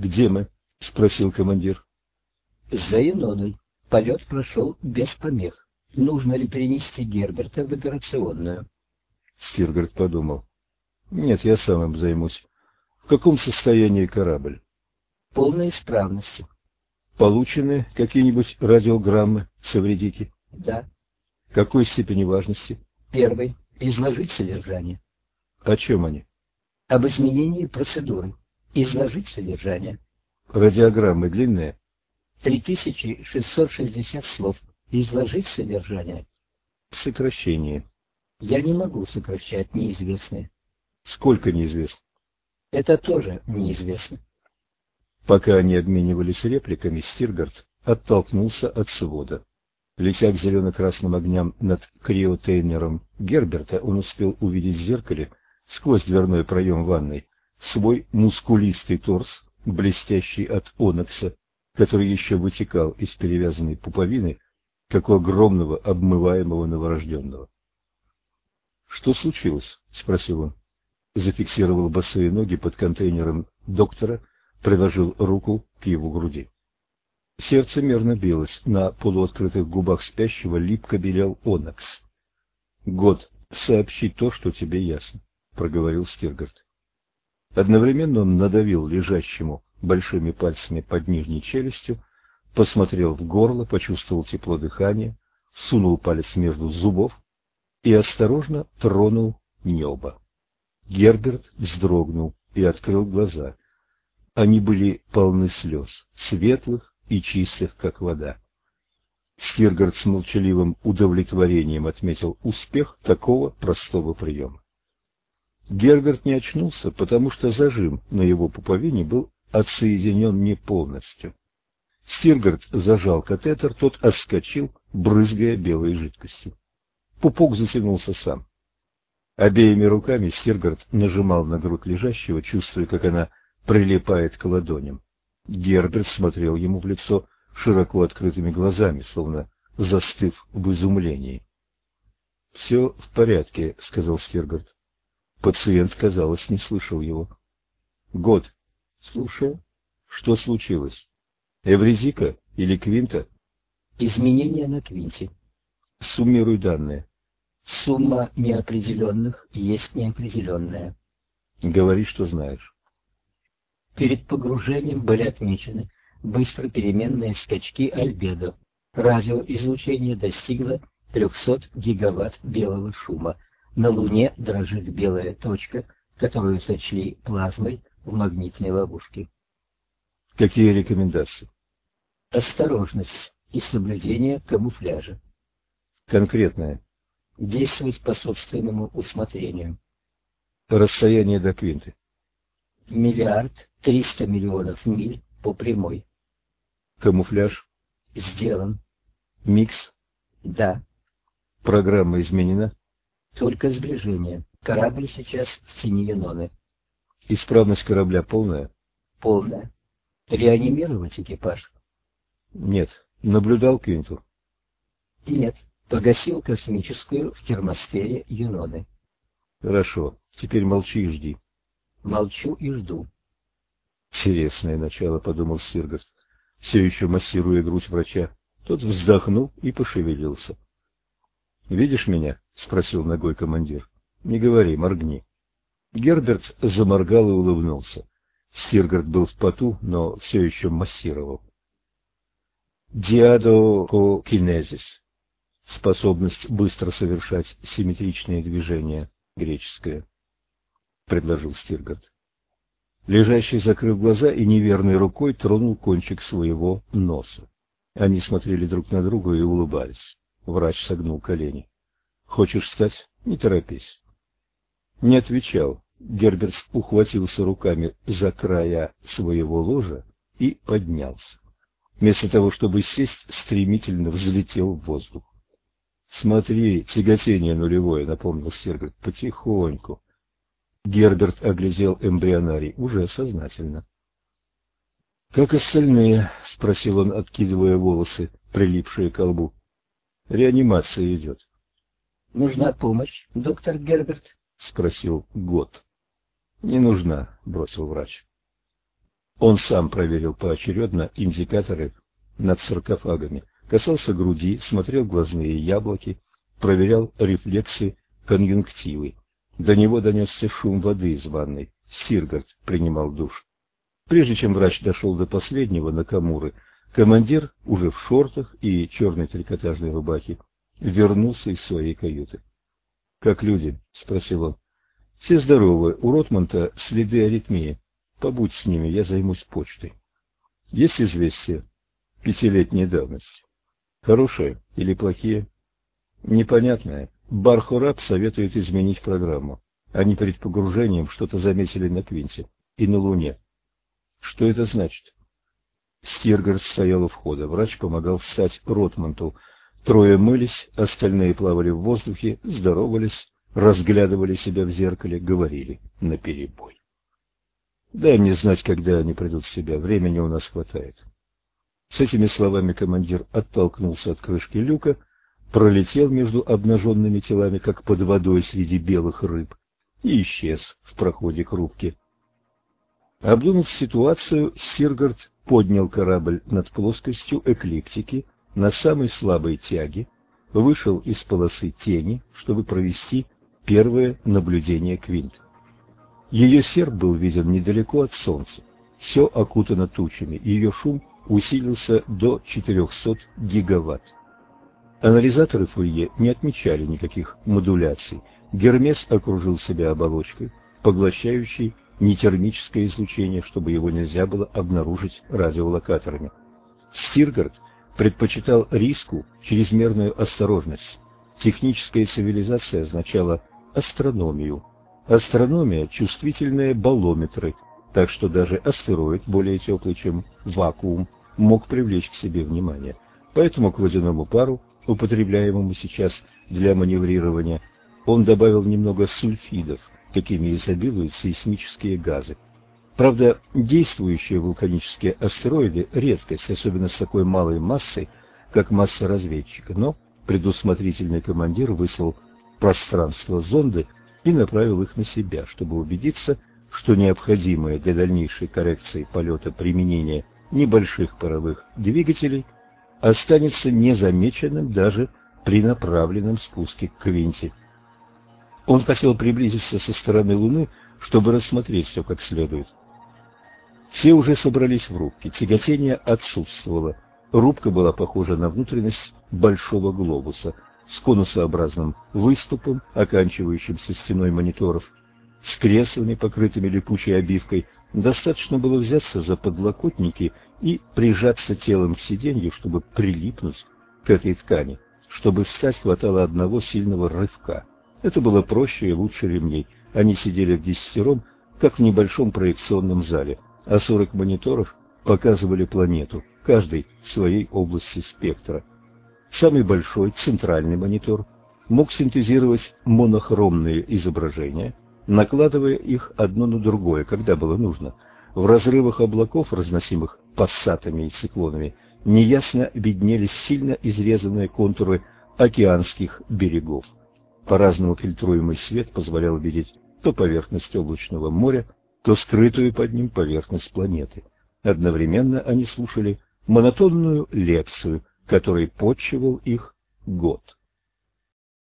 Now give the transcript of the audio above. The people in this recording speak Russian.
«Где мы?» — спросил командир. «За Еноной. Полет прошел без помех. Нужно ли перенести Герберта в операционную?» Стиргард подумал. «Нет, я сам им займусь. В каком состоянии корабль?» «Полной исправности». «Получены какие-нибудь радиограммы, Савредики?» «Да». «Какой степени важности?» «Первый. Изложить содержание». «О чем они?» «Об изменении процедуры. Изложить содержание». «Радиограммы длинные?» 3660 слов. Изложить содержание. Сокращение. Я не могу сокращать неизвестное. Сколько неизвестно? Это тоже неизвестно. Пока они обменивались репликами, Стиргард оттолкнулся от свода. Летя к зелено-красным огням над криотейнером Герберта, он успел увидеть в зеркале сквозь дверной проем ванной свой мускулистый торс, блестящий от онокса, который еще вытекал из перевязанной пуповины, как у огромного обмываемого новорожденного. «Что случилось?» — спросил он. Зафиксировал босые ноги под контейнером доктора, приложил руку к его груди. Сердце мерно билось, на полуоткрытых губах спящего липко белел онокс. «Год, сообщи то, что тебе ясно», — проговорил Стиргард. Одновременно он надавил лежащему большими пальцами под нижней челюстью, посмотрел в горло, почувствовал тепло дыхания, сунул палец между зубов и осторожно тронул небо. Герберт вздрогнул и открыл глаза. Они были полны слез, светлых и чистых, как вода. Стиргард с молчаливым удовлетворением отметил успех такого простого приема. Герберт не очнулся, потому что зажим на его пуповине был отсоединен не полностью. Стиргард зажал катетер, тот отскочил, брызгая белой жидкостью. Пупок затянулся сам. Обеими руками Стиргард нажимал на грудь лежащего, чувствуя, как она прилипает к ладоням. Герберт смотрел ему в лицо широко открытыми глазами, словно застыв в изумлении. — Все в порядке, — сказал Стиргард. Пациент, казалось, не слышал его. — Год, Слушаю. Что случилось? Эвризика или Квинта? Изменения на Квинте. Суммируй данные. Сумма неопределенных есть неопределенная. Говори, что знаешь. Перед погружением были отмечены быстро переменные скачки альбедо. Радиоизлучение достигло 300 гигаватт белого шума. На Луне дрожит белая точка, которую сочли плазмой в магнитной ловушке. Какие рекомендации? Осторожность и соблюдение камуфляжа. Конкретное. Действовать по собственному усмотрению. Расстояние до Квинты. Миллиард триста миллионов миль по прямой. Камуфляж. Сделан. Микс. Да. Программа изменена. Только сближение. Корабль сейчас в тени Еноны. Исправность корабля полная? Полная. Реанимировать экипаж? Нет. Наблюдал Квинту? Нет. Погасил космическую в термосфере Юноны. Хорошо. Теперь молчи и жди. Молчу и жду. Интересное начало, подумал Сиргаст, все еще массируя грудь врача. Тот вздохнул и пошевелился. «Видишь меня?» — спросил ногой командир. «Не говори, моргни». Герберт заморгал и улыбнулся. Стиргард был в поту, но все еще массировал. Диадококинезис. Способность быстро совершать симметричные движения. Греческое. Предложил Стиргард. Лежащий закрыл глаза и неверной рукой тронул кончик своего носа. Они смотрели друг на друга и улыбались. Врач согнул колени. «Хочешь встать? Не торопись. Не отвечал. Герберт ухватился руками за края своего ложа и поднялся. Вместо того, чтобы сесть, стремительно взлетел в воздух. «Смотри, тяготение нулевое», — напомнил Сергот, — «потихоньку». Герберт оглядел эмбрионарий уже сознательно. «Как остальные?» — спросил он, откидывая волосы, прилипшие к лбу. «Реанимация идет». «Нужна помощь, доктор Герберт?» — спросил Гот. — Не нужна, — бросил врач. Он сам проверил поочередно индикаторы над саркофагами, касался груди, смотрел глазные яблоки, проверял рефлексы конъюнктивы. До него донесся шум воды из ванной. Стиргард принимал душ. Прежде чем врач дошел до последнего Накамуры, командир, уже в шортах и черной трикотажной рубахе, вернулся из своей каюты. «Как люди?» — спросил он. «Все здоровы. У Ротмонта следы аритмии. Побудь с ними, я займусь почтой». «Есть известия?» «Пятилетней давности». «Хорошие или плохие?» «Непонятное. Бархураб советует изменить программу. Они перед погружением что-то заметили на Квинте и на Луне. Что это значит? Стиргард стоял у входа. Врач помогал встать Ротманту. Трое мылись, остальные плавали в воздухе, здоровались, разглядывали себя в зеркале, говорили наперебой. Дай мне знать, когда они придут в себя. Времени у нас хватает. С этими словами командир оттолкнулся от крышки люка, пролетел между обнаженными телами, как под водой среди белых рыб, и исчез в проходе к рубке. Обдумав ситуацию, Сиргард поднял корабль над плоскостью эклиптики на самой слабой тяге, вышел из полосы тени, чтобы провести первое наблюдение Квинт. Ее серп был виден недалеко от солнца, все окутано тучами, ее шум усилился до 400 гигаватт. Анализаторы Фурье не отмечали никаких модуляций. Гермес окружил себя оболочкой, поглощающей нетермическое излучение, чтобы его нельзя было обнаружить радиолокаторами. Стиргард предпочитал риску чрезмерную осторожность. Техническая цивилизация означала астрономию. Астрономия – чувствительные балометры, так что даже астероид, более теплый, чем вакуум, мог привлечь к себе внимание. Поэтому к водяному пару употребляемому сейчас для маневрирования, он добавил немного сульфидов, какими изобилуют сейсмические газы. Правда, действующие вулканические астероиды – редкость, особенно с такой малой массой, как масса разведчика, но предусмотрительный командир выслал пространство зонды и направил их на себя, чтобы убедиться, что необходимое для дальнейшей коррекции полета применение небольших паровых двигателей – останется незамеченным даже при направленном спуске к Квинте. Он хотел приблизиться со стороны Луны, чтобы рассмотреть все как следует. Все уже собрались в рубке, тяготение отсутствовало. Рубка была похожа на внутренность большого глобуса с конусообразным выступом, оканчивающимся стеной мониторов, с креслами, покрытыми липучей обивкой. Достаточно было взяться за подлокотники и прижаться телом к сиденью, чтобы прилипнуть к этой ткани. Чтобы встать, хватало одного сильного рывка. Это было проще и лучше ремней. Они сидели в десятером, как в небольшом проекционном зале, а сорок мониторов показывали планету, каждый в своей области спектра. Самый большой, центральный монитор, мог синтезировать монохромные изображения, накладывая их одно на другое, когда было нужно. В разрывах облаков, разносимых пассатами и циклонами, неясно виднелись сильно изрезанные контуры океанских берегов. По-разному фильтруемый свет позволял видеть то поверхность облачного моря, то скрытую под ним поверхность планеты. Одновременно они слушали монотонную лекцию, которой подчивал их год.